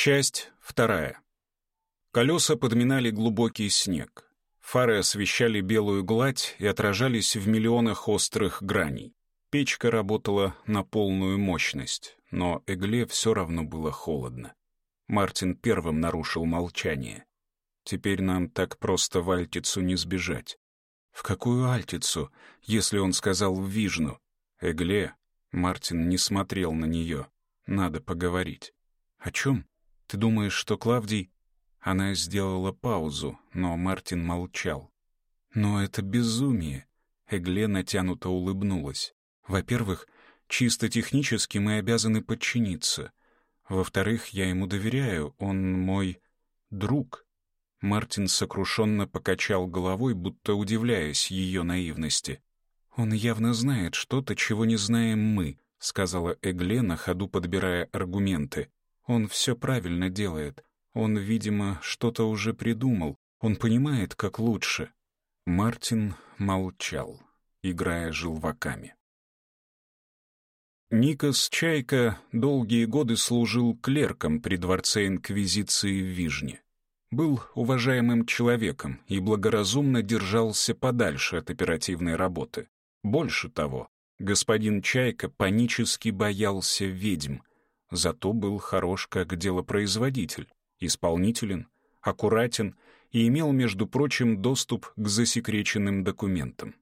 Часть вторая. Колеса подминали глубокий снег. Фары освещали белую гладь и отражались в миллионах острых граней. Печка работала на полную мощность, но Эгле все равно было холодно. Мартин первым нарушил молчание. «Теперь нам так просто в Альтицу не сбежать». «В какую Альтицу, если он сказал в Вижну?» «Эгле...» Мартин не смотрел на нее. «Надо поговорить». «О чем?» Ты думаешь, что Клавдий...» Она сделала паузу, но Мартин молчал. «Но это безумие!» Эгле натянуто улыбнулась. «Во-первых, чисто технически мы обязаны подчиниться. Во-вторых, я ему доверяю, он мой друг». Мартин сокрушенно покачал головой, будто удивляясь ее наивности. «Он явно знает что-то, чего не знаем мы», — сказала Эгле на ходу, подбирая аргументы. Он все правильно делает. Он, видимо, что-то уже придумал. Он понимает, как лучше. Мартин молчал, играя желваками. Никос Чайка долгие годы служил клерком при дворце Инквизиции в Вижне. Был уважаемым человеком и благоразумно держался подальше от оперативной работы. Больше того, господин Чайка панически боялся ведьм, зато был хорош как делопроизводитель, исполнителен, аккуратен и имел, между прочим, доступ к засекреченным документам.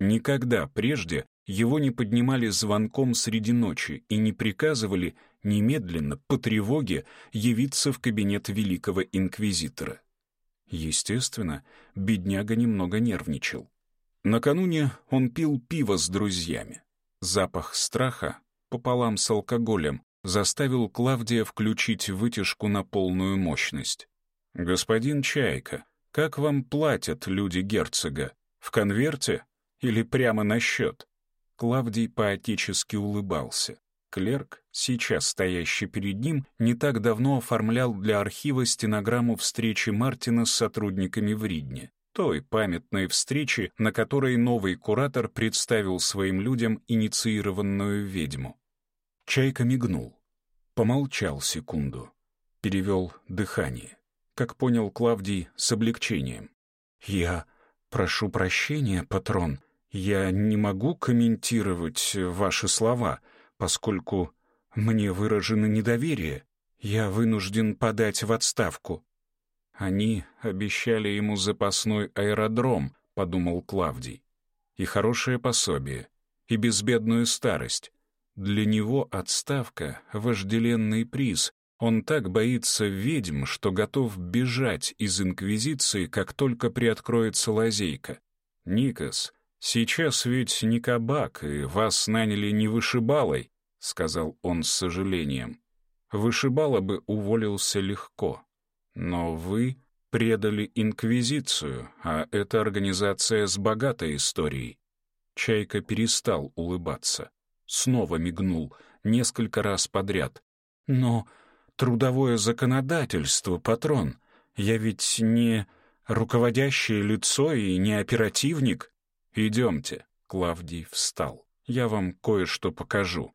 Никогда прежде его не поднимали звонком среди ночи и не приказывали немедленно, по тревоге, явиться в кабинет великого инквизитора. Естественно, бедняга немного нервничал. Накануне он пил пиво с друзьями. Запах страха пополам с алкоголем заставил Клавдия включить вытяжку на полную мощность. «Господин Чайка, как вам платят люди герцога? В конверте или прямо на счет?» Клавдий поотечески улыбался. Клерк, сейчас стоящий перед ним, не так давно оформлял для архива стенограмму встречи Мартина с сотрудниками в Ридне. Той памятной встречи, на которой новый куратор представил своим людям инициированную ведьму. Чайка мигнул, помолчал секунду, перевел дыхание. Как понял Клавдий с облегчением. «Я прошу прощения, патрон. Я не могу комментировать ваши слова, поскольку мне выражено недоверие. Я вынужден подать в отставку». «Они обещали ему запасной аэродром», — подумал Клавдий. «И хорошее пособие, и безбедную старость, для него отставка — вожделенный приз. Он так боится ведьм, что готов бежать из Инквизиции, как только приоткроется лазейка. «Никас, сейчас ведь не кабак, и вас наняли не вышибалой», — сказал он с сожалением. «Вышибала бы уволился легко. Но вы предали Инквизицию, а это организация с богатой историей». Чайка перестал улыбаться снова мигнул, несколько раз подряд. «Но трудовое законодательство, патрон, я ведь не руководящее лицо и не оперативник». «Идемте», — Клавдий встал, — «я вам кое-что покажу».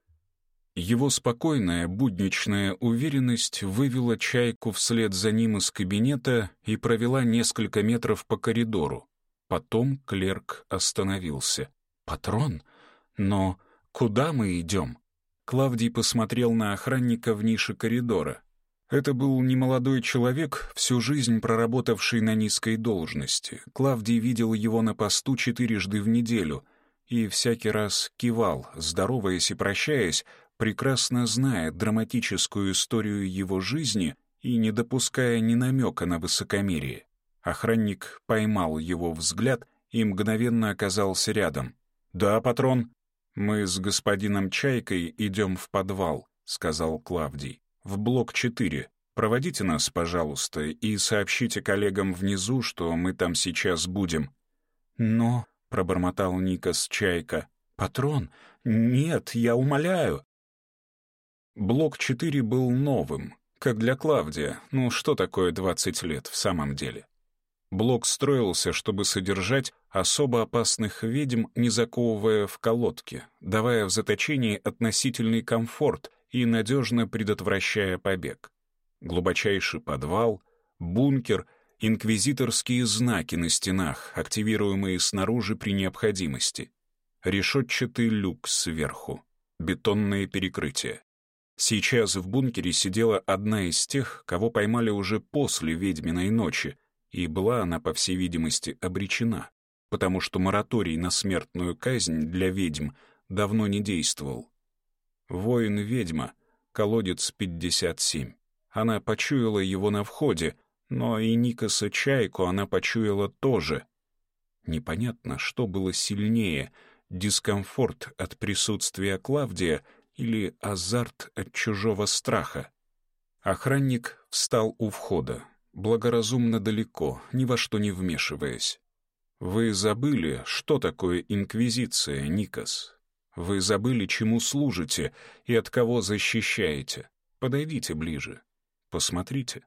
Его спокойная, будничная уверенность вывела чайку вслед за ним из кабинета и провела несколько метров по коридору. Потом клерк остановился. «Патрон? Но «Куда мы идем?» Клавдий посмотрел на охранника в нише коридора. Это был немолодой человек, всю жизнь проработавший на низкой должности. Клавдий видел его на посту четырежды в неделю и всякий раз кивал, здороваясь и прощаясь, прекрасно зная драматическую историю его жизни и не допуская ни намека на высокомерие. Охранник поймал его взгляд и мгновенно оказался рядом. «Да, патрон», «Мы с господином Чайкой идем в подвал», — сказал Клавдий. «В блок 4. Проводите нас, пожалуйста, и сообщите коллегам внизу, что мы там сейчас будем». «Но», — пробормотал Никас Чайка, — «патрон? Нет, я умоляю». Блок 4 был новым, как для Клавдия, ну что такое 20 лет в самом деле? Блок строился, чтобы содержать особо опасных ведьм, не заковывая в колодки, давая в заточении относительный комфорт и надежно предотвращая побег. Глубочайший подвал, бункер, инквизиторские знаки на стенах, активируемые снаружи при необходимости, решетчатый люк сверху, бетонное перекрытие. Сейчас в бункере сидела одна из тех, кого поймали уже после ведьминой ночи — и была она, по всей видимости, обречена, потому что мораторий на смертную казнь для ведьм давно не действовал. Воин-ведьма, колодец 57. Она почуяла его на входе, но и Никаса Чайку она почуяла тоже. Непонятно, что было сильнее — дискомфорт от присутствия Клавдия или азарт от чужого страха. Охранник встал у входа, благоразумно далеко, ни во что не вмешиваясь. «Вы забыли, что такое инквизиция, Никас. Вы забыли, чему служите и от кого защищаете. Подойдите ближе. Посмотрите».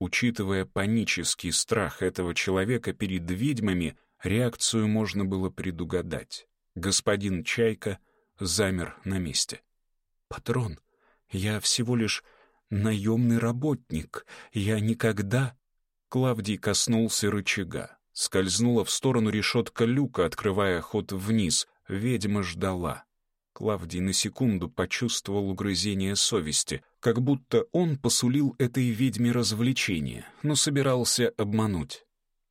Учитывая панический страх этого человека перед ведьмами, реакцию можно было предугадать. Господин Чайка замер на месте. «Патрон, я всего лишь наемный работник. Я никогда...» Клавдий коснулся рычага. Скользнула в сторону решетка люка, открывая ход вниз. Ведьма ждала. Клавдий на секунду почувствовал угрызение совести, как будто он посулил этой ведьме развлечение, но собирался обмануть.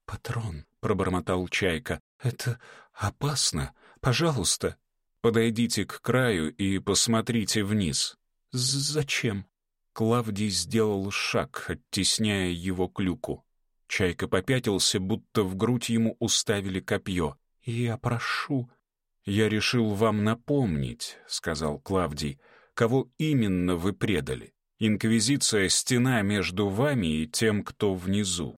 «Патрон», — пробормотал Чайка, — «это опасно. Пожалуйста». «Подойдите к краю и посмотрите вниз». «Зачем?» Клавдий сделал шаг, оттесняя его к люку. Чайка попятился, будто в грудь ему уставили копье. «Я прошу...» «Я решил вам напомнить», — сказал Клавдий, — «кого именно вы предали. Инквизиция — стена между вами и тем, кто внизу.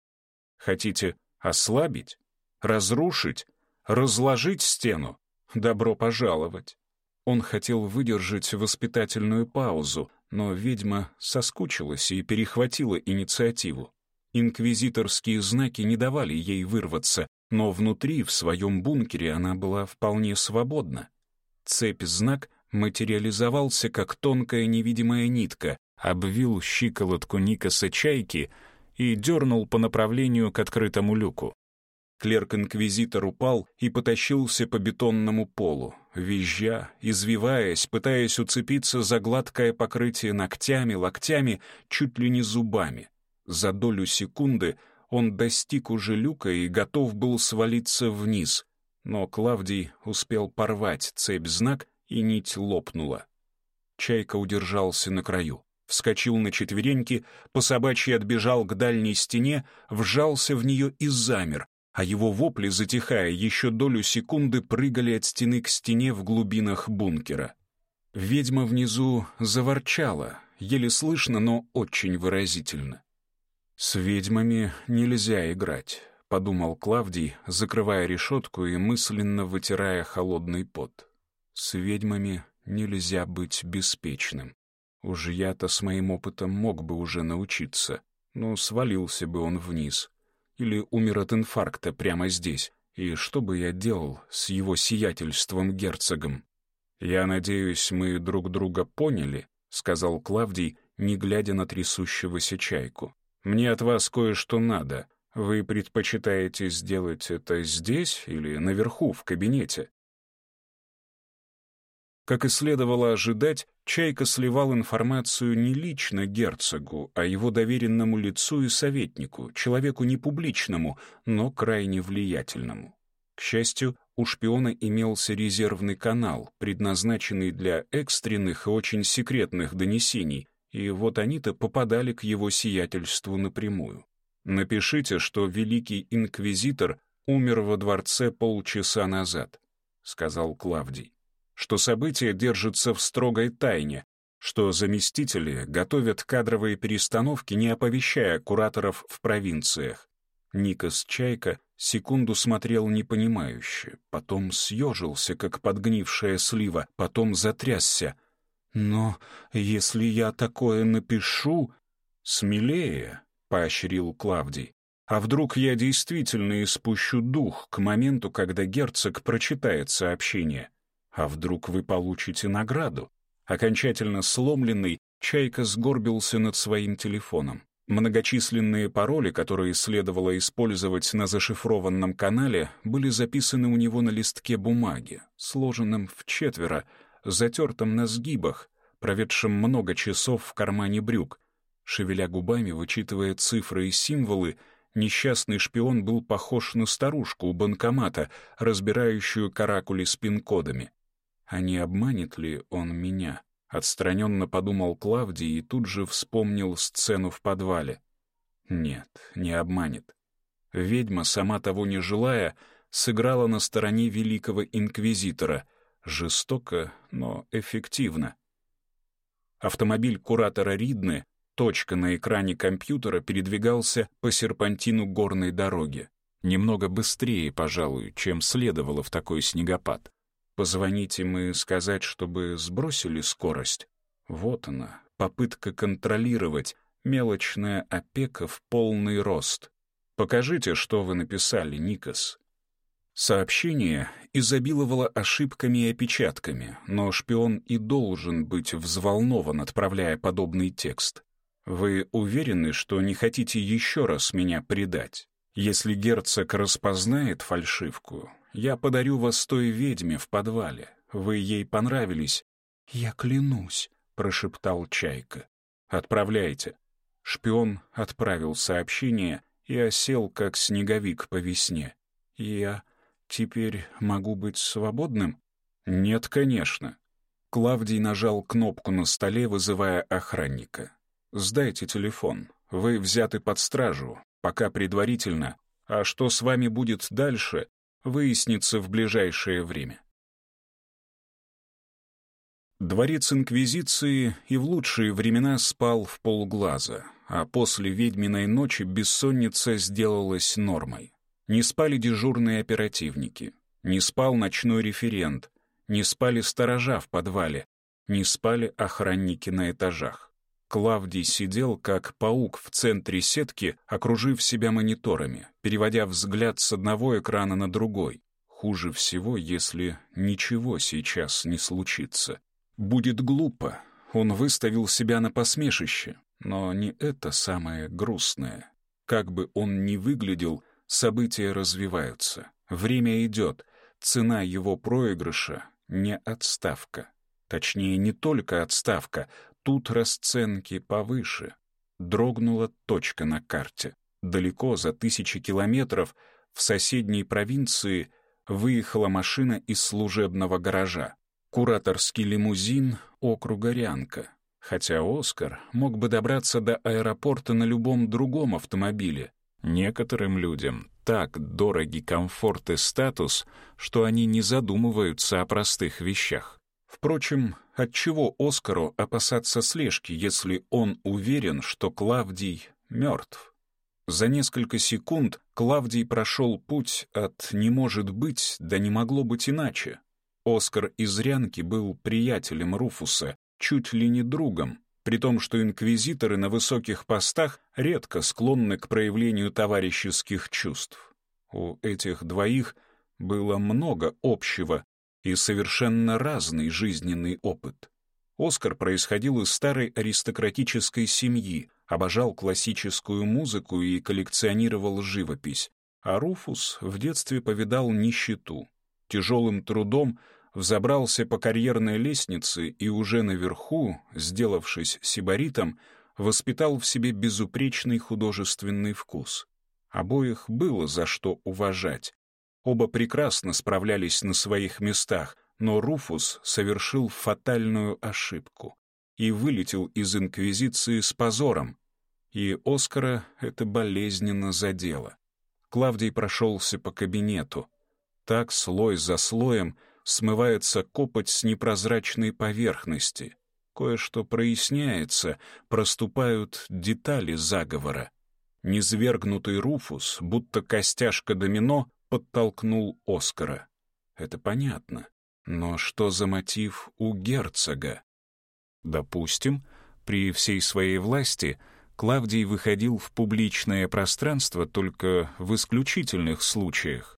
Хотите ослабить? Разрушить? Разложить стену? Добро пожаловать!» Он хотел выдержать воспитательную паузу, но ведьма соскучилась и перехватила инициативу. Инквизиторские знаки не давали ей вырваться, но внутри, в своем бункере, она была вполне свободна. Цепь-знак материализовался, как тонкая невидимая нитка, обвил щиколотку Никаса чайки и дернул по направлению к открытому люку. Клерк-инквизитор упал и потащился по бетонному полу, визжа, извиваясь, пытаясь уцепиться за гладкое покрытие ногтями, локтями, чуть ли не зубами. За долю секунды он достиг уже люка и готов был свалиться вниз, но Клавдий успел порвать цепь-знак, и нить лопнула. Чайка удержался на краю вскочил на четвереньки, по собачьи отбежал к дальней стене, вжался в нее и замер, а его вопли, затихая, еще долю секунды прыгали от стены к стене в глубинах бункера. Ведьма внизу заворчала, еле слышно, но очень выразительно. «С ведьмами нельзя играть», — подумал Клавдий, закрывая решетку и мысленно вытирая холодный пот. «С ведьмами нельзя быть беспечным. Уж я-то с моим опытом мог бы уже научиться, но свалился бы он вниз, или умер от инфаркта прямо здесь, и что бы я делал с его сиятельством-герцогом? «Я надеюсь, мы друг друга поняли», — сказал Клавдий, не глядя на трясущегося чайку. «Мне от вас кое-что надо. Вы предпочитаете сделать это здесь или наверху, в кабинете?» Как и следовало ожидать, Чайка сливал информацию не лично герцогу, а его доверенному лицу и советнику, человеку не публичному, но крайне влиятельному. К счастью, у шпиона имелся резервный канал, предназначенный для экстренных и очень секретных донесений, и вот они-то попадали к его сиятельству напрямую. Напишите, что великий инквизитор умер во дворце полчаса назад, сказал Клавдий что события держатся в строгой тайне, что заместители готовят кадровые перестановки, не оповещая кураторов в провинциях. Никас Чайка секунду смотрел непонимающе, потом съежился, как подгнившая слива, потом затрясся. «Но если я такое напишу...» «Смелее», — поощрил Клавдий. «А вдруг я действительно испущу дух к моменту, когда герцог прочитает сообщение?» А вдруг вы получите награду? Окончательно сломленный, Чайка сгорбился над своим телефоном. Многочисленные пароли, которые следовало использовать на зашифрованном канале, были записаны у него на листке бумаги, сложенном в четверо, затертом на сгибах, проведшем много часов в кармане брюк. Шевеля губами, вычитывая цифры и символы, несчастный шпион был похож на старушку у банкомата, разбирающую каракули с пин-кодами а не обманет ли он меня? Отстраненно подумал Клавдий и тут же вспомнил сцену в подвале. Нет, не обманет. Ведьма, сама того не желая, сыграла на стороне великого инквизитора. Жестоко, но эффективно. Автомобиль куратора Ридны, точка на экране компьютера, передвигался по серпантину горной дороги. Немного быстрее, пожалуй, чем следовало в такой снегопад. Позвонить им и сказать, чтобы сбросили скорость? Вот она, попытка контролировать, мелочная опека в полный рост. Покажите, что вы написали, Никас. Сообщение изобиловало ошибками и опечатками, но шпион и должен быть взволнован, отправляя подобный текст. «Вы уверены, что не хотите еще раз меня предать? Если герцог распознает фальшивку, я подарю вас той ведьме в подвале. Вы ей понравились. Я клянусь, прошептал Чайка. Отправляйте. Шпион отправил сообщение и осел, как снеговик по весне. Я теперь могу быть свободным? Нет, конечно. Клавдий нажал кнопку на столе, вызывая охранника. «Сдайте телефон. Вы взяты под стражу, пока предварительно. А что с вами будет дальше, выяснится в ближайшее время. Дворец Инквизиции и в лучшие времена спал в полглаза, а после ведьминой ночи бессонница сделалась нормой. Не спали дежурные оперативники, не спал ночной референт, не спали сторожа в подвале, не спали охранники на этажах. Клавдий сидел, как паук в центре сетки, окружив себя мониторами, переводя взгляд с одного экрана на другой. Хуже всего, если ничего сейчас не случится. Будет глупо. Он выставил себя на посмешище. Но не это самое грустное. Как бы он ни выглядел, события развиваются. Время идет. Цена его проигрыша — не отставка. Точнее, не только отставка, Тут расценки повыше. Дрогнула точка на карте. Далеко, за тысячи километров, в соседней провинции выехала машина из служебного гаража. Кураторский лимузин округа Рянка. Хотя Оскар мог бы добраться до аэропорта на любом другом автомобиле. Некоторым людям так дороги комфорт и статус, что они не задумываются о простых вещах. Впрочем, Отчего Оскару опасаться слежки, если он уверен, что Клавдий мертв? За несколько секунд Клавдий прошел путь от «не может быть» да «не могло быть иначе». Оскар из Рянки был приятелем Руфуса, чуть ли не другом, при том, что инквизиторы на высоких постах редко склонны к проявлению товарищеских чувств. У этих двоих было много общего, и совершенно разный жизненный опыт. Оскар происходил из старой аристократической семьи, обожал классическую музыку и коллекционировал живопись, а Руфус в детстве повидал нищету. Тяжелым трудом взобрался по карьерной лестнице и уже наверху, сделавшись сибаритом, воспитал в себе безупречный художественный вкус. Обоих было за что уважать, Оба прекрасно справлялись на своих местах, но Руфус совершил фатальную ошибку и вылетел из Инквизиции с позором, и Оскара это болезненно задело. Клавдий прошелся по кабинету. Так слой за слоем смывается копоть с непрозрачной поверхности. Кое-что проясняется, проступают детали заговора. Незвергнутый Руфус, будто костяшка домино, подтолкнул Оскара. Это понятно. Но что за мотив у герцога? Допустим, при всей своей власти Клавдий выходил в публичное пространство только в исключительных случаях.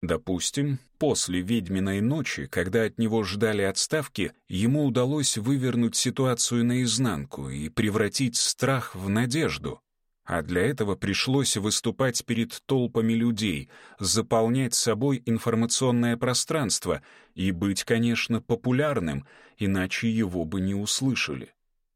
Допустим, после ведьминой ночи, когда от него ждали отставки, ему удалось вывернуть ситуацию наизнанку и превратить страх в надежду а для этого пришлось выступать перед толпами людей, заполнять собой информационное пространство и быть, конечно, популярным, иначе его бы не услышали.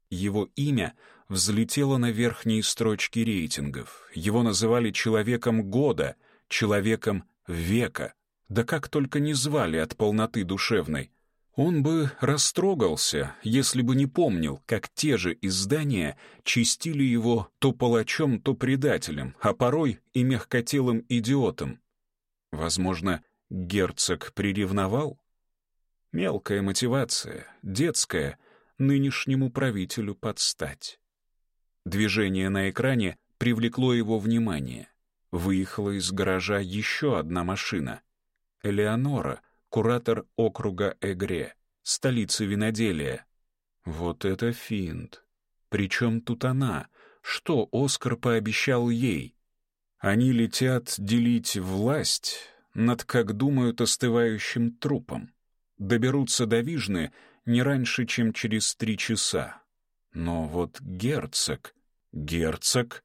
Его имя взлетело на верхние строчки рейтингов, его называли «человеком года», «человеком века», да как только не звали от полноты душевной. Он бы растрогался, если бы не помнил, как те же издания чистили его то палачом, то предателем, а порой и мягкотелым идиотом. Возможно, герцог приревновал? Мелкая мотивация, детская, нынешнему правителю подстать. Движение на экране привлекло его внимание. Выехала из гаража еще одна машина. Элеонора — куратор округа Эгре, столицы виноделия. Вот это финт. Причем тут она? Что Оскар пообещал ей? Они летят делить власть над, как думают, остывающим трупом. Доберутся до Вижны не раньше, чем через три часа. Но вот герцог... Герцог...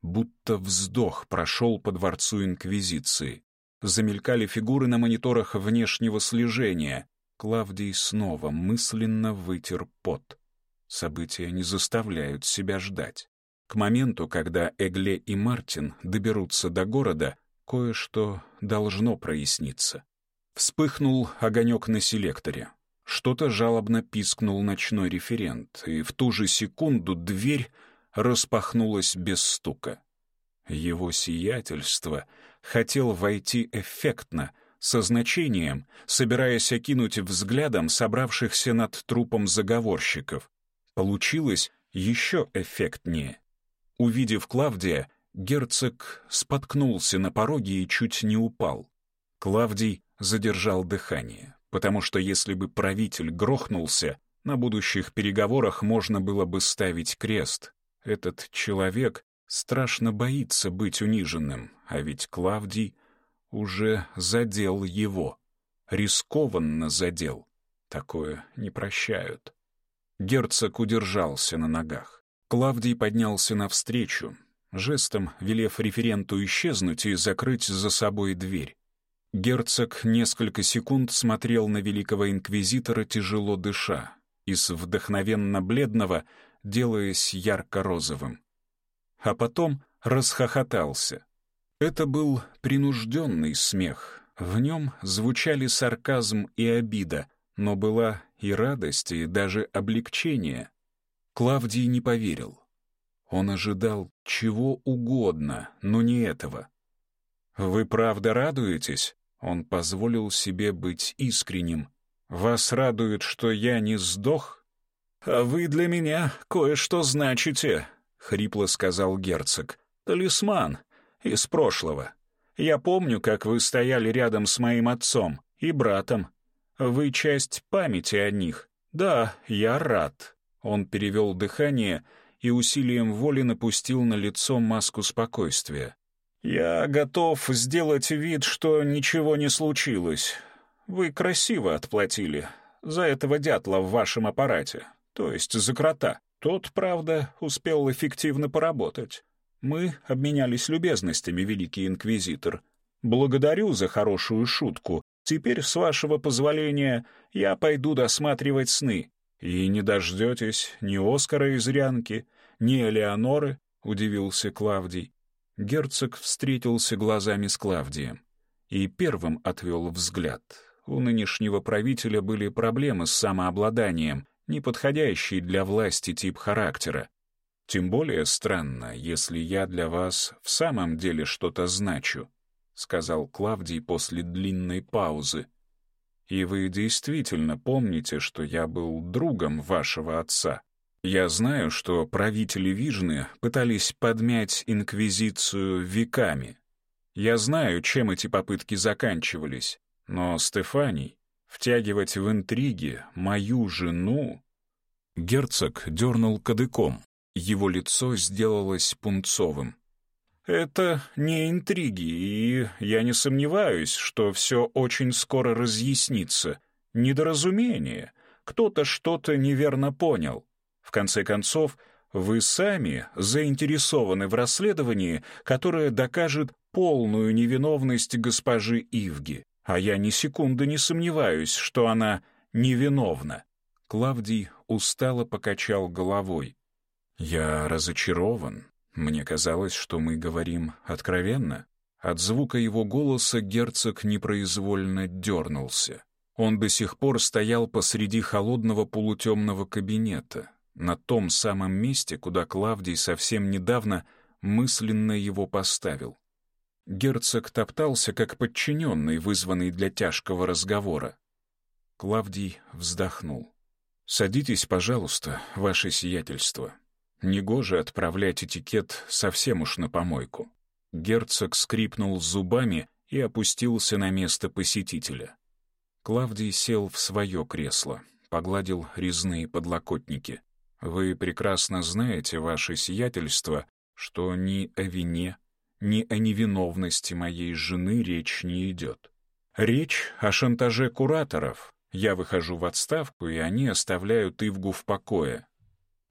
Будто вздох прошел по дворцу Инквизиции. Замелькали фигуры на мониторах внешнего слежения. Клавдий снова мысленно вытер пот. События не заставляют себя ждать. К моменту, когда Эгле и Мартин доберутся до города, кое-что должно проясниться. Вспыхнул огонек на селекторе. Что-то жалобно пискнул ночной референт, и в ту же секунду дверь распахнулась без стука. Его сиятельство — хотел войти эффектно, со значением, собираясь окинуть взглядом собравшихся над трупом заговорщиков. Получилось еще эффектнее. Увидев Клавдия, герцог споткнулся на пороге и чуть не упал. Клавдий задержал дыхание, потому что если бы правитель грохнулся, на будущих переговорах можно было бы ставить крест. Этот человек страшно боится быть униженным, а ведь Клавдий уже задел его. Рискованно задел. Такое не прощают. Герцог удержался на ногах. Клавдий поднялся навстречу, жестом велев референту исчезнуть и закрыть за собой дверь. Герцог несколько секунд смотрел на великого инквизитора, тяжело дыша, из вдохновенно бледного делаясь ярко-розовым а потом расхохотался. Это был принужденный смех. В нем звучали сарказм и обида, но была и радость, и даже облегчение. Клавдий не поверил. Он ожидал чего угодно, но не этого. «Вы правда радуетесь?» Он позволил себе быть искренним. «Вас радует, что я не сдох?» «А вы для меня кое-что значите», — хрипло сказал герцог. «Талисман. Из прошлого. Я помню, как вы стояли рядом с моим отцом и братом. Вы часть памяти о них. Да, я рад». Он перевел дыхание и усилием воли напустил на лицо маску спокойствия. «Я готов сделать вид, что ничего не случилось. Вы красиво отплатили за этого дятла в вашем аппарате, то есть за крота. Тот, правда, успел эффективно поработать. Мы обменялись любезностями, великий инквизитор. Благодарю за хорошую шутку. Теперь, с вашего позволения, я пойду досматривать сны. И не дождетесь ни Оскара из Рянки, ни Элеоноры, — удивился Клавдий. Герцог встретился глазами с Клавдием и первым отвел взгляд. У нынешнего правителя были проблемы с самообладанием — неподходящий для власти тип характера. Тем более странно, если я для вас в самом деле что-то значу, сказал Клавдий после длинной паузы. И вы действительно помните, что я был другом вашего отца. Я знаю, что правители Вижны пытались подмять инквизицию веками. Я знаю, чем эти попытки заканчивались, но Стефаний Втягивать в интриги мою жену...» Герцог дернул кадыком. Его лицо сделалось пунцовым. «Это не интриги, и я не сомневаюсь, что все очень скоро разъяснится. Недоразумение. Кто-то что-то неверно понял. В конце концов, вы сами заинтересованы в расследовании, которое докажет полную невиновность госпожи Ивги а я ни секунды не сомневаюсь, что она невиновна». Клавдий устало покачал головой. «Я разочарован. Мне казалось, что мы говорим откровенно». От звука его голоса герцог непроизвольно дернулся. Он до сих пор стоял посреди холодного полутемного кабинета, на том самом месте, куда Клавдий совсем недавно мысленно его поставил. Герцог топтался, как подчиненный, вызванный для тяжкого разговора. Клавдий вздохнул. «Садитесь, пожалуйста, ваше сиятельство. Негоже отправлять этикет совсем уж на помойку». Герцог скрипнул зубами и опустился на место посетителя. Клавдий сел в свое кресло, погладил резные подлокотники. «Вы прекрасно знаете, ваше сиятельство, что ни о вине, ни о невиновности моей жены речь не идет. Речь о шантаже кураторов. Я выхожу в отставку, и они оставляют Ивгу в покое.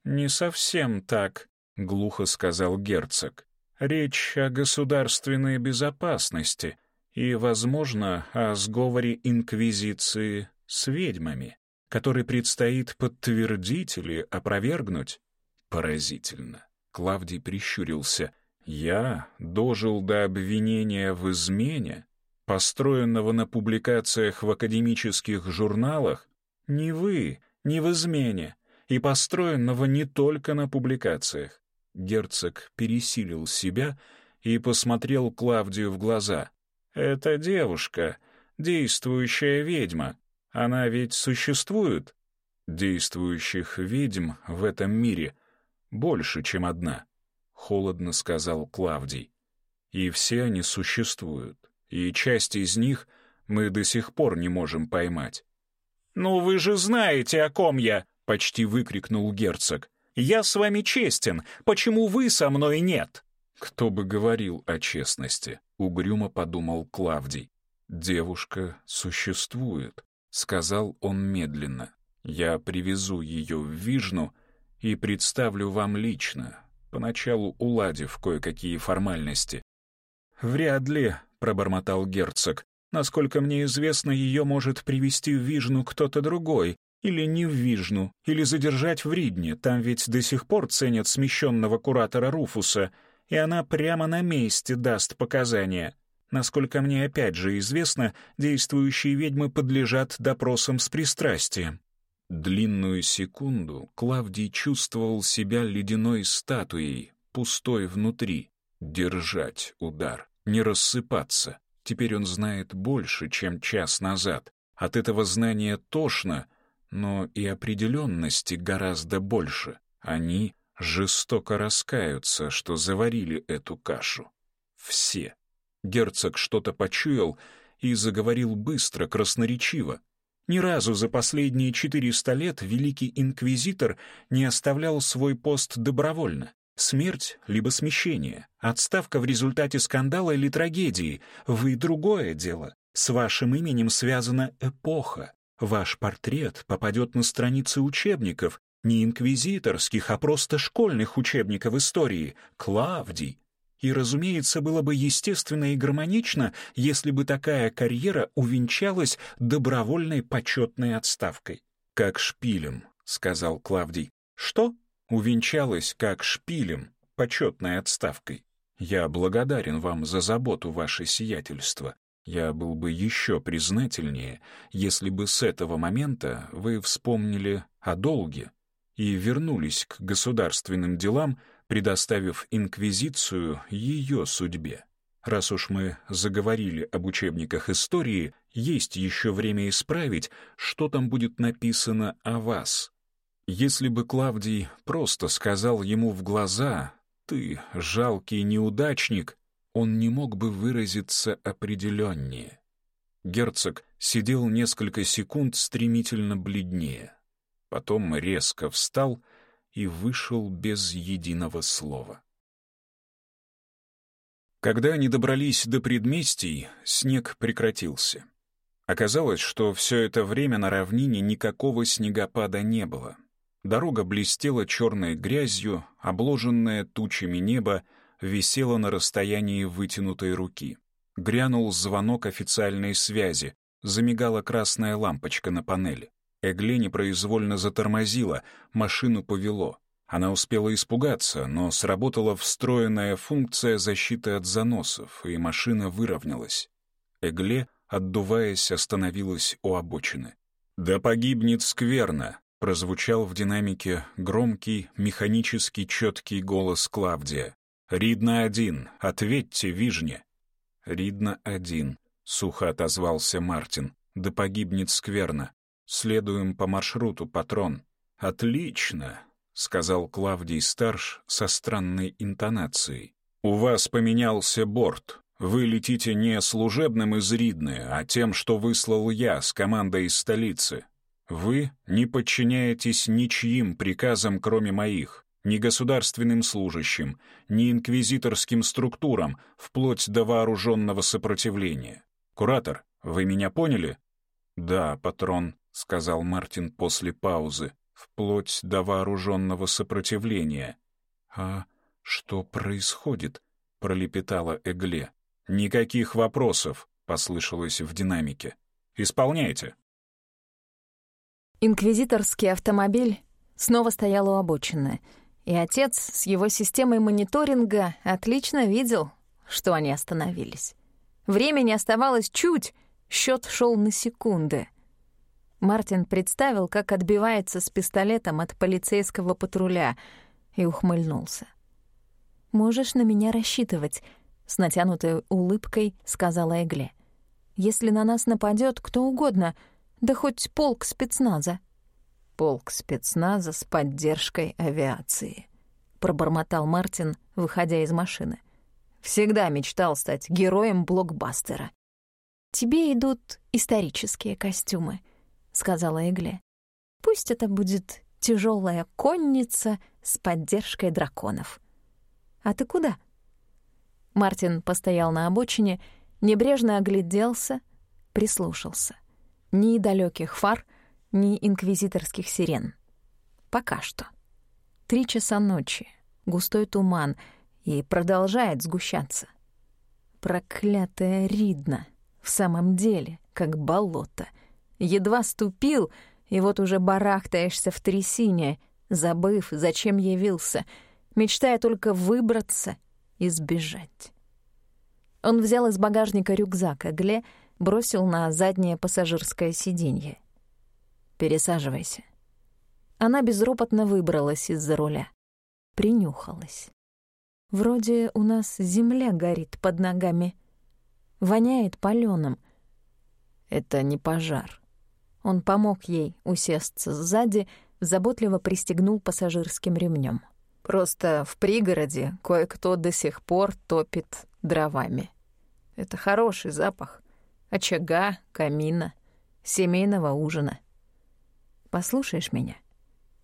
«Не совсем так», — глухо сказал герцог. «Речь о государственной безопасности и, возможно, о сговоре Инквизиции с ведьмами, который предстоит подтвердить или опровергнуть». Поразительно. Клавдий прищурился — я дожил до обвинения в измене, построенного на публикациях в академических журналах, не вы, не в измене, и построенного не только на публикациях. Герцог пересилил себя и посмотрел Клавдию в глаза. Эта девушка, действующая ведьма. Она ведь существует?» «Действующих ведьм в этом мире больше, чем одна». — холодно сказал Клавдий. «И все они существуют, и часть из них мы до сих пор не можем поймать». «Ну вы же знаете, о ком я!» — почти выкрикнул герцог. «Я с вами честен. Почему вы со мной нет?» «Кто бы говорил о честности?» — угрюмо подумал Клавдий. «Девушка существует», — сказал он медленно. «Я привезу ее в Вижну и представлю вам лично, поначалу уладив кое-какие формальности. «Вряд ли», — пробормотал герцог. «Насколько мне известно, ее может привести в Вижну кто-то другой, или не в Вижну, или задержать в Ридне, там ведь до сих пор ценят смещенного куратора Руфуса, и она прямо на месте даст показания. Насколько мне опять же известно, действующие ведьмы подлежат допросам с пристрастием. Длинную секунду Клавдий чувствовал себя ледяной статуей, пустой внутри. Держать удар, не рассыпаться. Теперь он знает больше, чем час назад. От этого знания тошно, но и определенности гораздо больше. Они жестоко раскаются, что заварили эту кашу. Все. Герцог что-то почуял и заговорил быстро, красноречиво. Ни разу за последние 400 лет великий инквизитор не оставлял свой пост добровольно. Смерть либо смещение, отставка в результате скандала или трагедии — вы другое дело. С вашим именем связана эпоха. Ваш портрет попадет на страницы учебников, не инквизиторских, а просто школьных учебников истории, Клавдий, и, разумеется, было бы естественно и гармонично, если бы такая карьера увенчалась добровольной почетной отставкой. «Как шпилем», — сказал Клавдий. «Что?» «Увенчалась как шпилем, почетной отставкой. Я благодарен вам за заботу, ваше сиятельство. Я был бы еще признательнее, если бы с этого момента вы вспомнили о долге и вернулись к государственным делам — предоставив инквизицию ее судьбе. Раз уж мы заговорили об учебниках истории, есть еще время исправить, что там будет написано о вас. Если бы Клавдий просто сказал ему в глаза «ты жалкий неудачник», он не мог бы выразиться определеннее. Герцог сидел несколько секунд стремительно бледнее. Потом резко встал — и вышел без единого слова. Когда они добрались до предместий, снег прекратился. Оказалось, что все это время на равнине никакого снегопада не было. Дорога блестела черной грязью, обложенная тучами небо висело на расстоянии вытянутой руки. Грянул звонок официальной связи, замигала красная лампочка на панели. Эгле непроизвольно затормозила, машину повело. Она успела испугаться, но сработала встроенная функция защиты от заносов, и машина выровнялась. Эгле, отдуваясь, остановилась у обочины. «Да погибнет скверно!» — прозвучал в динамике громкий, механически четкий голос Клавдия. Ридна один, ответьте, Вижне!» Ридна один, — сухо отозвался Мартин. «Да погибнет скверно!» Следуем по маршруту, патрон». «Отлично», — сказал Клавдий Старш со странной интонацией. «У вас поменялся борт. Вы летите не служебным из Ридны, а тем, что выслал я с командой из столицы. Вы не подчиняетесь ничьим приказам, кроме моих, ни государственным служащим, ни инквизиторским структурам, вплоть до вооруженного сопротивления. Куратор, вы меня поняли?» «Да, патрон», — сказал Мартин после паузы, вплоть до вооруженного сопротивления. «А что происходит?» — пролепетала Эгле. «Никаких вопросов!» — послышалось в динамике. «Исполняйте!» Инквизиторский автомобиль снова стоял у обочины, и отец с его системой мониторинга отлично видел, что они остановились. Времени оставалось чуть, счет шел на секунды — Мартин представил, как отбивается с пистолетом от полицейского патруля, и ухмыльнулся. «Можешь на меня рассчитывать», — с натянутой улыбкой сказала Эгле. «Если на нас нападет кто угодно, да хоть полк спецназа». «Полк спецназа с поддержкой авиации», — пробормотал Мартин, выходя из машины. «Всегда мечтал стать героем блокбастера». «Тебе идут исторические костюмы», сказала Эгли. Пусть это будет тяжелая конница с поддержкой драконов. А ты куда? Мартин постоял на обочине, небрежно огляделся, прислушался. Ни далеких фар, ни инквизиторских сирен. Пока что. Три часа ночи, густой туман и продолжает сгущаться. Проклятая Ридна, в самом деле, как болото едва ступил, и вот уже барахтаешься в трясине, забыв, зачем явился, мечтая только выбраться и сбежать. Он взял из багажника рюкзак Эгле, бросил на заднее пассажирское сиденье. «Пересаживайся». Она безропотно выбралась из-за руля. Принюхалась. «Вроде у нас земля горит под ногами. Воняет палёным». «Это не пожар», он помог ей усесться сзади, заботливо пристегнул пассажирским ремнем. «Просто в пригороде кое-кто до сих пор топит дровами. Это хороший запах. Очага, камина, семейного ужина. Послушаешь меня?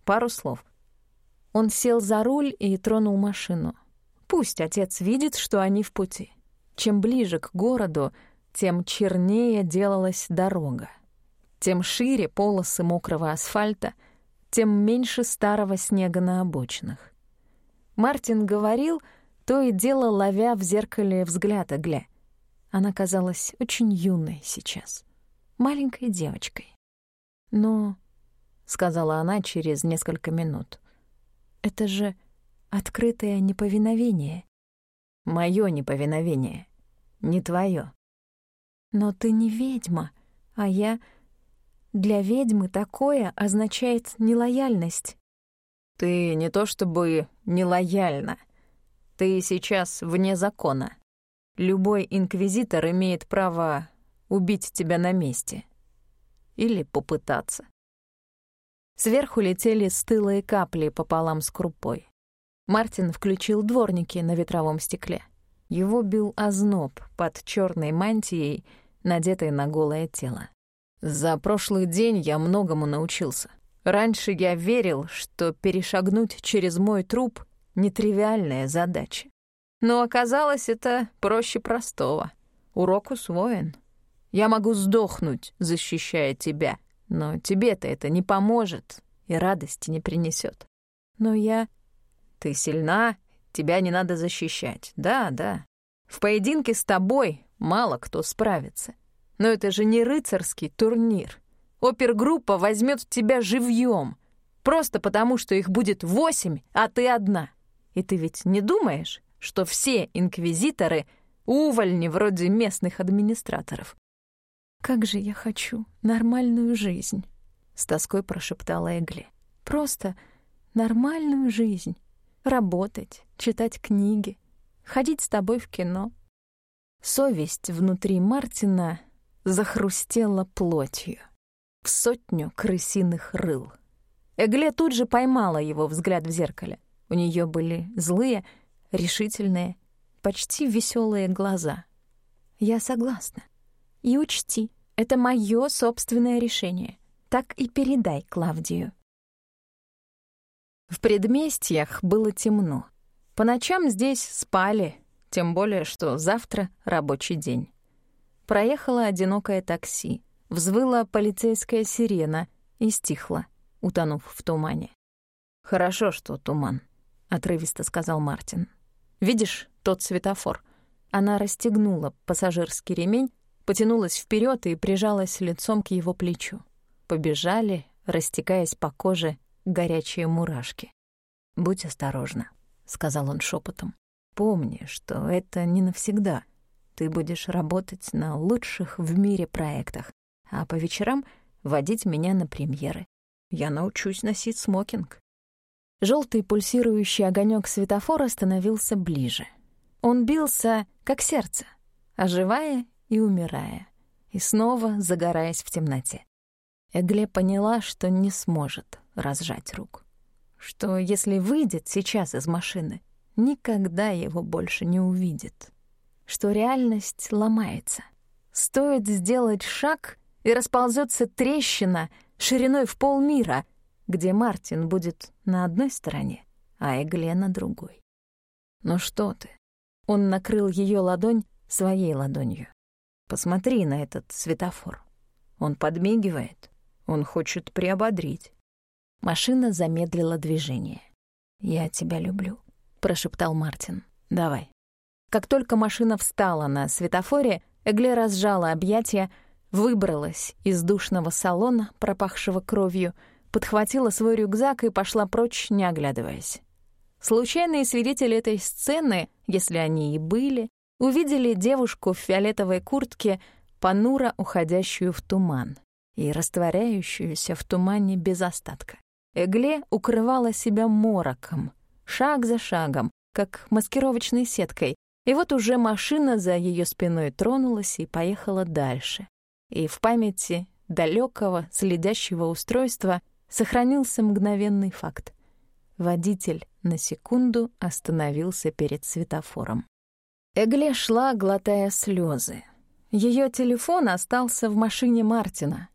Пару слов». Он сел за руль и тронул машину. Пусть отец видит, что они в пути. Чем ближе к городу, тем чернее делалась дорога. Тем шире полосы мокрого асфальта, тем меньше старого снега на обочинах. Мартин говорил, то и дело ловя в зеркале взгляд Эгле. Она казалась очень юной сейчас, маленькой девочкой. «Но», — сказала она через несколько минут, — «это же открытое неповиновение». «Моё неповиновение, не твоё». «Но ты не ведьма, а я для ведьмы такое означает нелояльность. «Ты не то чтобы нелояльна. Ты сейчас вне закона. Любой инквизитор имеет право убить тебя на месте. Или попытаться». Сверху летели стылые капли пополам с крупой. Мартин включил дворники на ветровом стекле. Его бил озноб под черной мантией, надетой на голое тело. За прошлый день я многому научился. Раньше я верил, что перешагнуть через мой труп — нетривиальная задача. Но оказалось, это проще простого. Урок усвоен. Я могу сдохнуть, защищая тебя, но тебе-то это не поможет и радости не принесет. Но я... Ты сильна, тебя не надо защищать. Да, да. В поединке с тобой мало кто справится. Но это же не рыцарский турнир. Опергруппа возьмет тебя живьем. Просто потому, что их будет восемь, а ты одна. И ты ведь не думаешь, что все инквизиторы — увольни вроде местных администраторов? «Как же я хочу нормальную жизнь», — с тоской прошептала Эгли. «Просто нормальную жизнь. Работать, читать книги, ходить с тобой в кино». Совесть внутри Мартина захрустела плотью в сотню крысиных рыл. Эгле тут же поймала его взгляд в зеркале. У нее были злые, решительные, почти веселые глаза. «Я согласна. И учти, это мое собственное решение. Так и передай Клавдию». В предместьях было темно. По ночам здесь спали, тем более, что завтра рабочий день проехало одинокое такси, взвыла полицейская сирена и стихла, утонув в тумане. «Хорошо, что туман», — отрывисто сказал Мартин. «Видишь тот светофор?» Она расстегнула пассажирский ремень, потянулась вперед и прижалась лицом к его плечу. Побежали, растекаясь по коже, горячие мурашки. «Будь осторожна», — сказал он шепотом. «Помни, что это не навсегда. Ты будешь работать на лучших в мире проектах, а по вечерам водить меня на премьеры. Я научусь носить смокинг». Желтый пульсирующий огонек светофора становился ближе. Он бился, как сердце, оживая и умирая, и снова загораясь в темноте. Эгле поняла, что не сможет разжать рук. Что если выйдет сейчас из машины, никогда его больше не увидит что реальность ломается. Стоит сделать шаг, и расползется трещина шириной в полмира, где Мартин будет на одной стороне, а Эгле на другой. «Ну что ты?» Он накрыл ее ладонь своей ладонью. «Посмотри на этот светофор. Он подмигивает. Он хочет приободрить». Машина замедлила движение. «Я тебя люблю», — прошептал Мартин. «Давай». Как только машина встала на светофоре, Эгле разжала объятия, выбралась из душного салона, пропахшего кровью, подхватила свой рюкзак и пошла прочь, не оглядываясь. Случайные свидетели этой сцены, если они и были, увидели девушку в фиолетовой куртке, понуро уходящую в туман и растворяющуюся в тумане без остатка. Эгле укрывала себя мороком, шаг за шагом, как маскировочной сеткой, и вот уже машина за ее спиной тронулась и поехала дальше. И в памяти далекого следящего устройства сохранился мгновенный факт. Водитель на секунду остановился перед светофором. Эгле шла, глотая слезы. Ее телефон остался в машине Мартина.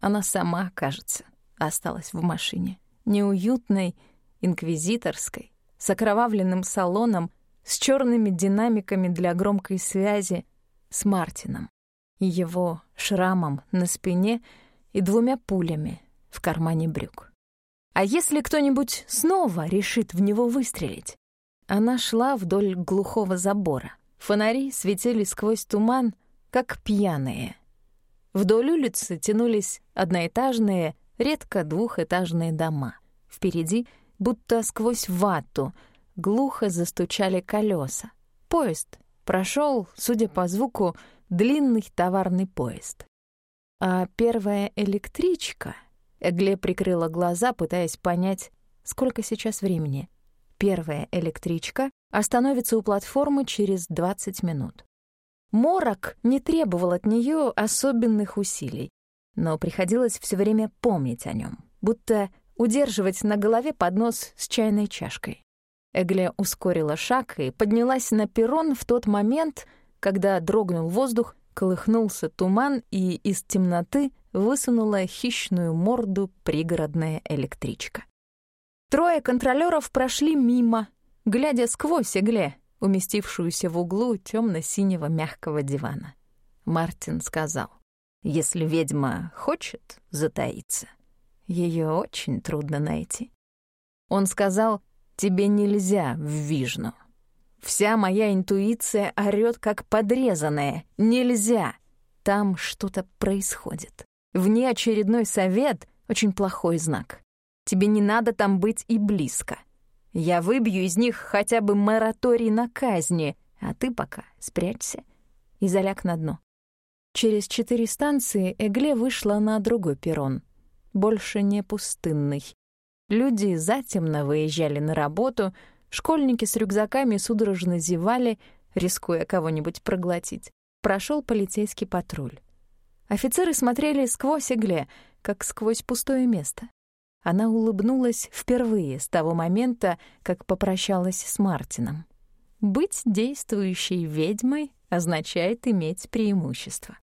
Она сама, кажется, осталась в машине. Неуютной, инквизиторской, с окровавленным салоном — с черными динамиками для громкой связи с Мартином и его шрамом на спине и двумя пулями в кармане брюк. А если кто-нибудь снова решит в него выстрелить? Она шла вдоль глухого забора. Фонари светили сквозь туман, как пьяные. Вдоль улицы тянулись одноэтажные, редко двухэтажные дома. Впереди, будто сквозь вату, глухо застучали колеса. Поезд прошел, судя по звуку, длинный товарный поезд. А первая электричка... Эгле прикрыла глаза, пытаясь понять, сколько сейчас времени. Первая электричка остановится у платформы через 20 минут. Морок не требовал от нее особенных усилий, но приходилось все время помнить о нем, будто удерживать на голове поднос с чайной чашкой. Эгле ускорила шаг и поднялась на перрон в тот момент, когда дрогнул воздух, колыхнулся туман, и из темноты высунула хищную морду пригородная электричка. Трое контролёров прошли мимо, глядя сквозь Эгле, уместившуюся в углу тёмно-синего мягкого дивана. Мартин сказал, «Если ведьма хочет затаиться, её очень трудно найти». Он сказал, Тебе нельзя в Вижну. Вся моя интуиция орёт, как подрезанная. Нельзя. Там что-то происходит. Вне очередной совет — очень плохой знак. Тебе не надо там быть и близко. Я выбью из них хотя бы мораторий на казни, а ты пока спрячься и заляг на дно. Через четыре станции Эгле вышла на другой перрон, больше не пустынный. Люди затемно выезжали на работу, школьники с рюкзаками судорожно зевали, рискуя кого-нибудь проглотить. Прошел полицейский патруль. Офицеры смотрели сквозь игле, как сквозь пустое место. Она улыбнулась впервые с того момента, как попрощалась с Мартином. Быть действующей ведьмой означает иметь преимущество.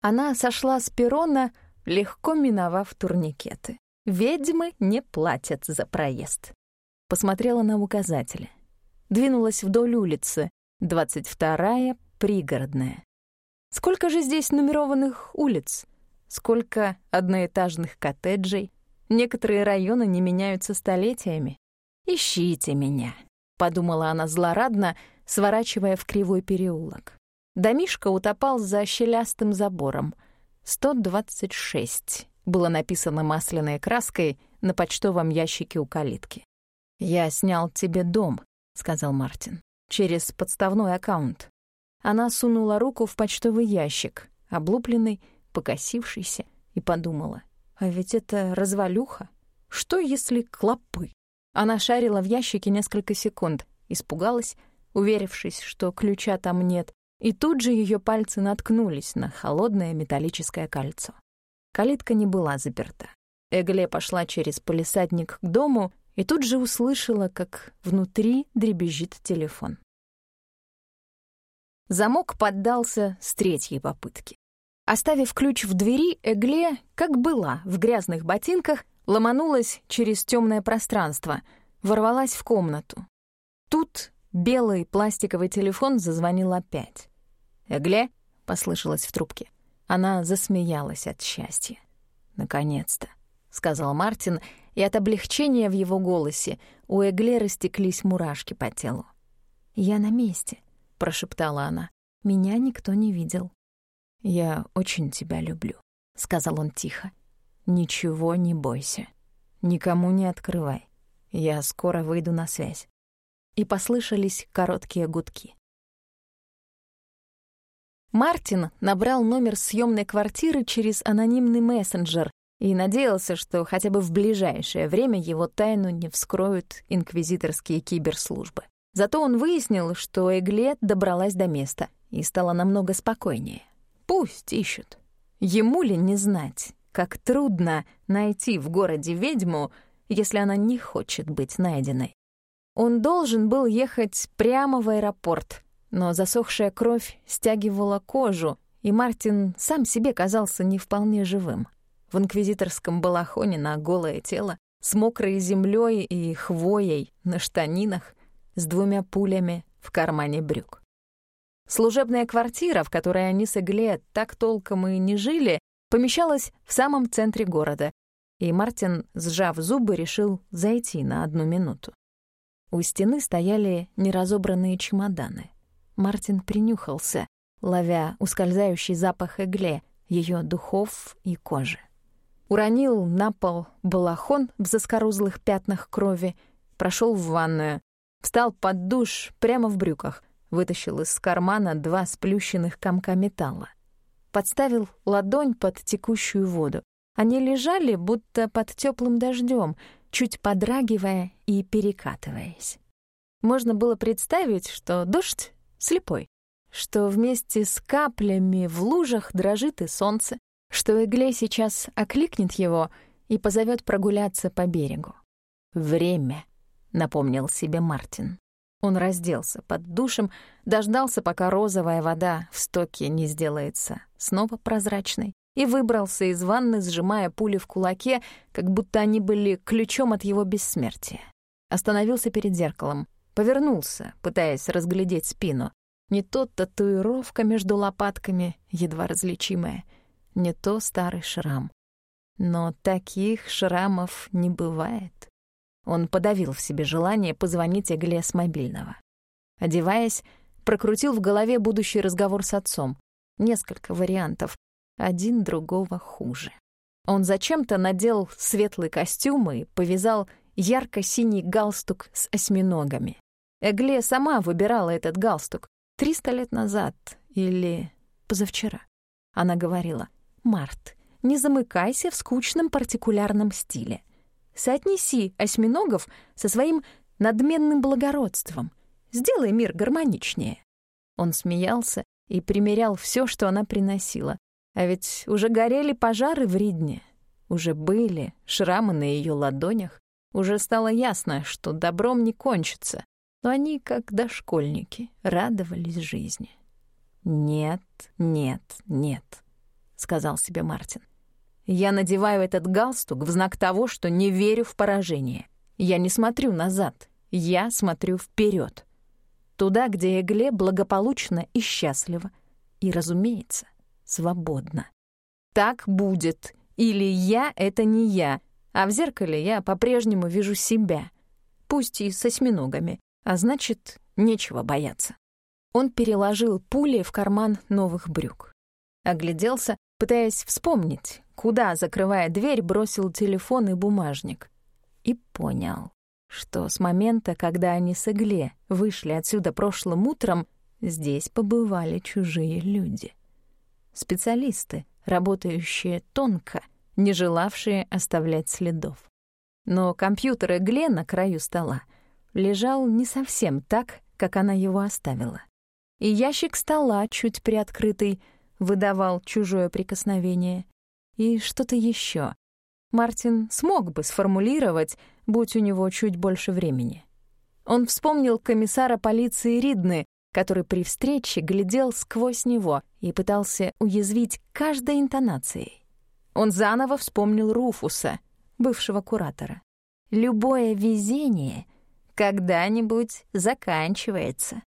Она сошла с перрона, легко миновав турникеты. Ведьмы не платят за проезд. Посмотрела на указатели. Двинулась вдоль улицы, 22-я, пригородная. Сколько же здесь нумерованных улиц? Сколько одноэтажных коттеджей? Некоторые районы не меняются столетиями. «Ищите меня», — подумала она злорадно, сворачивая в кривой переулок. Домишка утопал за щелястым забором. 126 было написано масляной краской на почтовом ящике у калитки. «Я снял тебе дом», — сказал Мартин, — «через подставной аккаунт». Она сунула руку в почтовый ящик, облупленный, покосившийся, и подумала, «А ведь это развалюха. Что, если клопы?» Она шарила в ящике несколько секунд, испугалась, уверившись, что ключа там нет, и тут же ее пальцы наткнулись на холодное металлическое кольцо. Калитка не была заперта. Эгле пошла через полисадник к дому и тут же услышала, как внутри дребезжит телефон. Замок поддался с третьей попытки. Оставив ключ в двери, Эгле, как была, в грязных ботинках, ломанулась через темное пространство, ворвалась в комнату. Тут белый пластиковый телефон зазвонил опять. «Эгле?» — послышалось в трубке. Она засмеялась от счастья. «Наконец-то», — сказал Мартин, и от облегчения в его голосе у Эглеры стеклись мурашки по телу. «Я на месте», — прошептала она. «Меня никто не видел». «Я очень тебя люблю», — сказал он тихо. «Ничего не бойся. Никому не открывай. Я скоро выйду на связь». И послышались короткие гудки. Мартин набрал номер съемной квартиры через анонимный мессенджер и надеялся, что хотя бы в ближайшее время его тайну не вскроют инквизиторские киберслужбы. Зато он выяснил, что Эгле добралась до места и стала намного спокойнее. Пусть ищут. Ему ли не знать, как трудно найти в городе ведьму, если она не хочет быть найденной. Он должен был ехать прямо в аэропорт — но засохшая кровь стягивала кожу, и Мартин сам себе казался не вполне живым. В инквизиторском балахоне на голое тело, с мокрой землей и хвоей на штанинах, с двумя пулями в кармане брюк. Служебная квартира, в которой они с Эгле так толком и не жили, помещалась в самом центре города, и Мартин, сжав зубы, решил зайти на одну минуту. У стены стояли неразобранные чемоданы — Мартин принюхался, ловя ускользающий запах игле, ее духов и кожи. Уронил на пол балахон в заскорузлых пятнах крови, прошел в ванную, встал под душ прямо в брюках, вытащил из кармана два сплющенных комка металла. Подставил ладонь под текущую воду. Они лежали, будто под теплым дождем, чуть подрагивая и перекатываясь. Можно было представить, что дождь слепой, что вместе с каплями в лужах дрожит и солнце, что Эглей сейчас окликнет его и позовет прогуляться по берегу. «Время», — напомнил себе Мартин. Он разделся под душем, дождался, пока розовая вода в стоке не сделается снова прозрачной, и выбрался из ванны, сжимая пули в кулаке, как будто они были ключом от его бессмертия. Остановился перед зеркалом повернулся, пытаясь разглядеть спину. Не то татуировка между лопатками, едва различимая, не то старый шрам. Но таких шрамов не бывает. Он подавил в себе желание позвонить Эгле с мобильного. Одеваясь, прокрутил в голове будущий разговор с отцом. Несколько вариантов, один другого хуже. Он зачем-то надел светлый костюм и повязал ярко-синий галстук с осьминогами. Эгле сама выбирала этот галстук. Триста лет назад или позавчера. Она говорила, «Март, не замыкайся в скучном партикулярном стиле. Соотнеси осьминогов со своим надменным благородством. Сделай мир гармоничнее». Он смеялся и примерял все, что она приносила. А ведь уже горели пожары в Ридне, уже были шрамы на ее ладонях, уже стало ясно, что добром не кончится но они, как дошкольники, радовались жизни. «Нет, нет, нет», — сказал себе Мартин. «Я надеваю этот галстук в знак того, что не верю в поражение. Я не смотрю назад, я смотрю вперед, Туда, где Эгле благополучно и счастливо. И, разумеется, свободно. Так будет. Или я — это не я, а в зеркале я по-прежнему вижу себя, пусть и с осьминогами а значит, нечего бояться. Он переложил пули в карман новых брюк. Огляделся, пытаясь вспомнить, куда, закрывая дверь, бросил телефон и бумажник. И понял, что с момента, когда они с Игле вышли отсюда прошлым утром, здесь побывали чужие люди. Специалисты, работающие тонко, не желавшие оставлять следов. Но компьютеры Игле на краю стола — лежал не совсем так, как она его оставила. И ящик стола, чуть приоткрытый, выдавал чужое прикосновение. И что-то еще. Мартин смог бы сформулировать, будь у него чуть больше времени. Он вспомнил комиссара полиции Ридны, который при встрече глядел сквозь него и пытался уязвить каждой интонацией. Он заново вспомнил Руфуса, бывшего куратора. Любое везение — когда-нибудь заканчивается.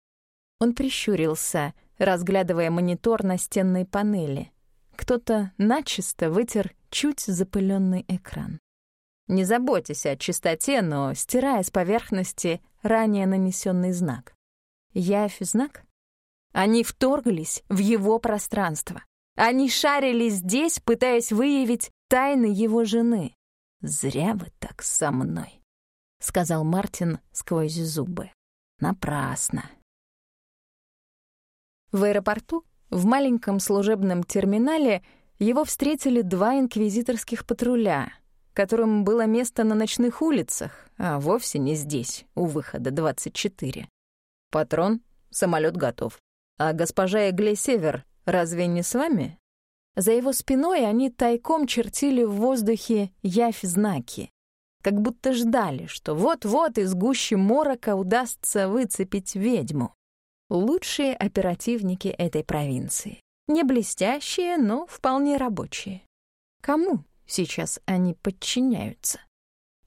Он прищурился, разглядывая монитор на стенной панели. Кто-то начисто вытер чуть запыленный экран. Не заботьтесь о чистоте, но стирая с поверхности ранее нанесенный знак. Явь знак? Они вторглись в его пространство. Они шарили здесь, пытаясь выявить тайны его жены. Зря вы так со мной. — сказал Мартин сквозь зубы. «Напрасно». В аэропорту, в маленьком служебном терминале, его встретили два инквизиторских патруля, которым было место на ночных улицах, а вовсе не здесь, у выхода 24. «Патрон, самолет готов. А госпожа Эгле Север разве не с вами?» За его спиной они тайком чертили в воздухе явь-знаки как будто ждали, что вот-вот из гущи морока удастся выцепить ведьму. Лучшие оперативники этой провинции. Не блестящие, но вполне рабочие. Кому сейчас они подчиняются?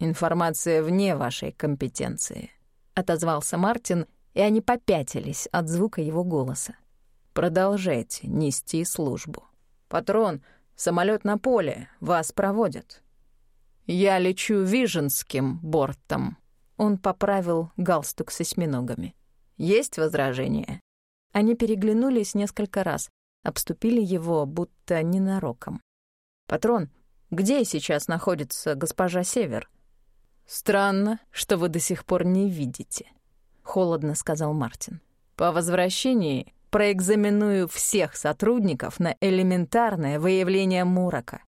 «Информация вне вашей компетенции», — отозвался Мартин, и они попятились от звука его голоса. «Продолжайте нести службу. Патрон, самолет на поле, вас проводят». Я лечу виженским бортом». Он поправил галстук с осьминогами. «Есть возражения?» Они переглянулись несколько раз, обступили его, будто ненароком. «Патрон, где сейчас находится госпожа Север?» «Странно, что вы до сих пор не видите», — холодно сказал Мартин. «По возвращении проэкзаменую всех сотрудников на элементарное выявление мурока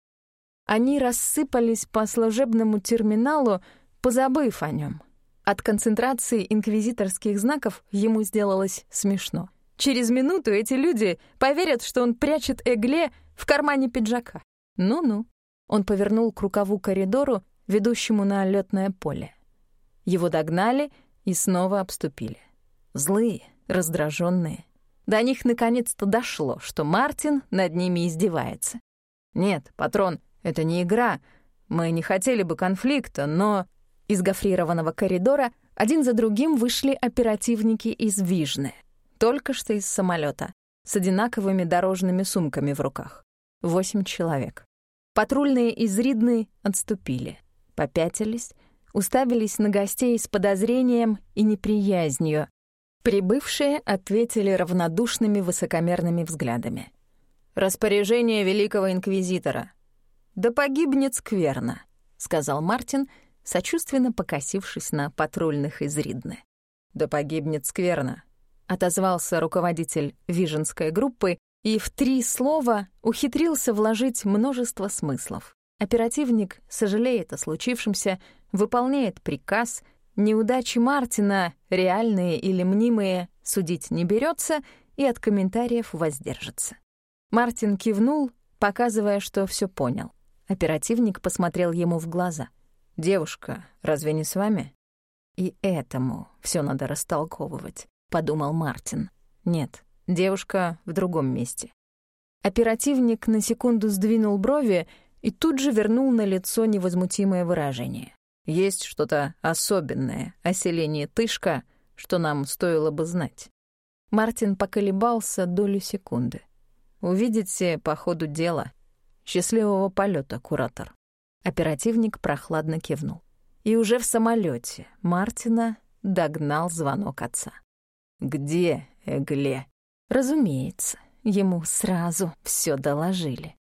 они рассыпались по служебному терминалу, позабыв о нем. От концентрации инквизиторских знаков ему сделалось смешно. Через минуту эти люди поверят, что он прячет Эгле в кармане пиджака. Ну-ну. Он повернул к рукаву коридору, ведущему на лётное поле. Его догнали и снова обступили. Злые, раздраженные. До них наконец-то дошло, что Мартин над ними издевается. «Нет, патрон, это не игра. Мы не хотели бы конфликта, но...» Из гофрированного коридора один за другим вышли оперативники из Вижны, только что из самолета, с одинаковыми дорожными сумками в руках. Восемь человек. Патрульные из Ридны отступили, попятились, уставились на гостей с подозрением и неприязнью. Прибывшие ответили равнодушными высокомерными взглядами. «Распоряжение Великого Инквизитора», «Да погибнет скверно», — сказал Мартин, сочувственно покосившись на патрульных из Ридны. «Да погибнет скверно», — отозвался руководитель виженской группы и в три слова ухитрился вложить множество смыслов. Оперативник сожалеет о случившемся, выполняет приказ, неудачи Мартина, реальные или мнимые, судить не берется и от комментариев воздержится. Мартин кивнул, показывая, что все понял. Оперативник посмотрел ему в глаза. «Девушка, разве не с вами?» «И этому все надо растолковывать», — подумал Мартин. «Нет, девушка в другом месте». Оперативник на секунду сдвинул брови и тут же вернул на лицо невозмутимое выражение. «Есть что-то особенное о селении Тышка, что нам стоило бы знать». Мартин поколебался долю секунды. «Увидите по ходу дела», «Счастливого полета, куратор». Оперативник прохладно кивнул. И уже в самолете Мартина догнал звонок отца. «Где Эгле?» Разумеется, ему сразу все доложили.